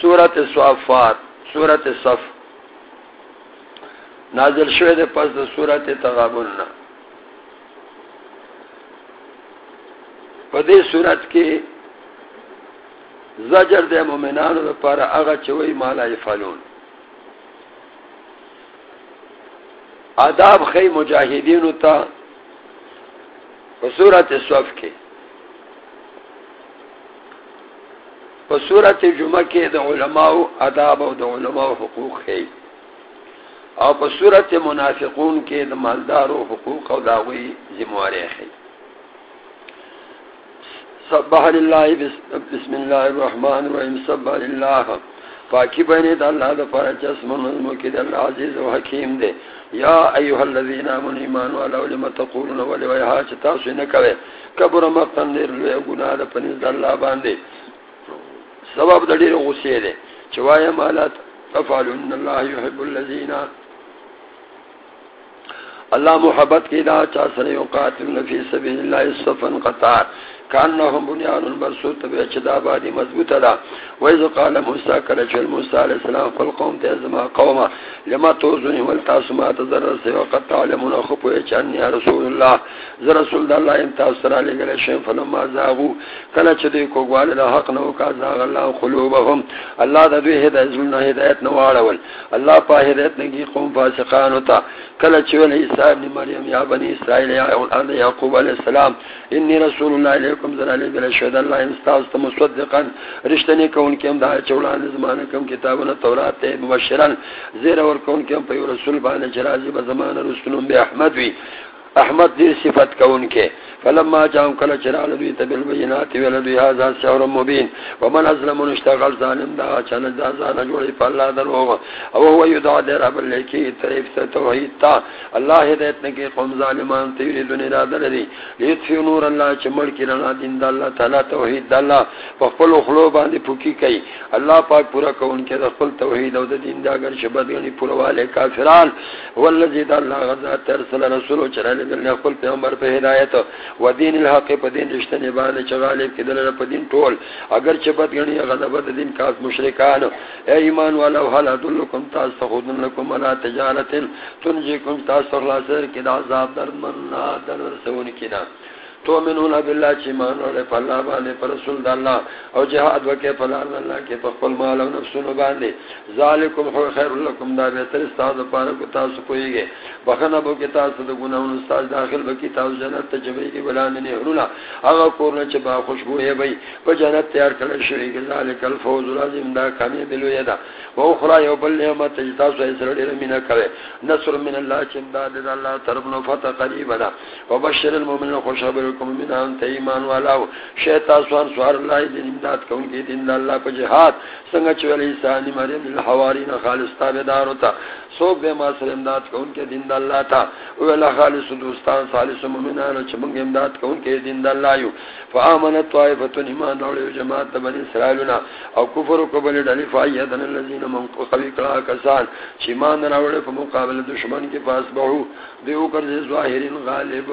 سورت صوفات سورت صف. نازل شوید پس دا سورت تغابننا پدی سورت کی زجر دے مومنان دا پارا اغا چوئی مالا فلون آداب خی مجاہدین تا سورت صف کی صورت جمعہ کے د علماء اداب او د علماء حقوق ہے او په صورت منافقون کے د مالدار او حقوق او داوی ذمہواری ہے سبح لله بسم الله الرحمن الرحيم سبح لله. پاکی بہنے دا اللہ دا پارا جسم نظم کی دا اللہ عزیز و حکیم دے یا ایوہ الذین آمن ایمان والا لما تقولون ولی ویہا چتا سوی نکوے کبر مقتن دیر لوے گناہ دا پنیز دا اللہ باندے سبب د ډیر غصې ده چې وایي مالات تفعلن الله يحب الذين. الله محبت کی دا چا سره یو قاتل فی سبیل الله صفن قطار. کانهم بنیان مرصوص تبع چدا بادی مضبوط دا. وایذ قال موسی کله چې موسی علی السلام خپل قوم ته لما توزنی ول تاسمات ذر سے وقت تعلمون خو چې ان رسول الله ذر رسول الله ان تاسو را لګل شي فلما زاغو. کله چې دوی کوګواله د حق نو کا زاغ الله قلوبهم الله د دوی هدایت زونه هدایت نو واړول الله په هدایت نگی قوم فاسقان وتا کله چې ول ابن مریم، یا بنی اسرائیل، یا اولاد یعقوب علی السلام، انی رسول الله علیکم ذل علی بل شهد الله استاذ مصدقا رشتنی کون کیم دا چولان زمانه کم کتابونه تورات ته مبشرن زیر اور کون کیم په رسول باندې جرازی به زمانه رسولون به احمد وی۔ احمد دی صفت کون کے۔ فلما جاءهم كل چرال دوی تبل بینات ول دوی هذا شهر مبین۔ ومن ازلم اشتغل ظالم دا چن دا زان جوړی په الله درو او هو یدع در اب لکی طرف توحید تا۔ الله هدایت نه کې قوم ظالمان ته یری دنیا را درې لیت نور الله چمړ کی رڼا دین د الله تعالی توحید د الله په خپل خلو باندې پوکی کوي الله پاک پورا کون کې د خپل توحید او د دین دا ګر شبد غنی پورا والے کافران۔ هو الذی د الله غزا ترسل رسول چرال دل خپل پیغمبر په هدایت و دین الحق په دین رښتینی باندې چې غالب کېدل په دین ټول. اگر چې بد غنی غضب دین کاس مشرکان. اے ایمان والا حال دلکم تاسو خودن لكم الا تجارت؟ تنجيكم تاسو خلاصر کې د عذاب درمن در رسون کینا تو منون بالله چې مان له الله باندې پر رسول الله. او جهاد وکي په الله کې په خپل مال او نفسونو باندې. ذالکم هو خیر لكم دا به تر استاد لپاره کو تاسو کویږي بخنه بو کې تاسو د ګناونو استاد داخل بکی تاسو جنت ته جوړي کې بلان نه هرولا هغه کورن چې با خوشبو یې وي، په جنت تیار کړل شوی. کې ذالک الفوز العظیم، دا کامیاب دی لوی دا او اخرى یو بل نعمت چې تاسو یې سره ډیر مینه کوي نصر من الله، چې امداد الله طرف نو فتح قریب دا وبشر المؤمنین خوشخبر لكم من انت ایمان والا شیطان سوار سوار اللہ دین امداد کون کی دین اللہ پا جہاد۔ سنگا چوال عیسانی مریم الحوارین خالص تابدار ہوتا۔ سوک بے ما سر امداد کون کے دین اللہ تا۔ اولا خالص دوستان صالص مومنان چمنگ امداد کون کے دین اللہ یو۔ فآمنت طائفتن ایمان روڑے جماعت بنی اسرائیلنا او کفر کو بلی ڈلی فائیدن اللذین من قوی کلا کسان۔ چیمان روڑے پا مقابل دشمن کے پاس بہو۔ دیو کر ظاہرین غالب۔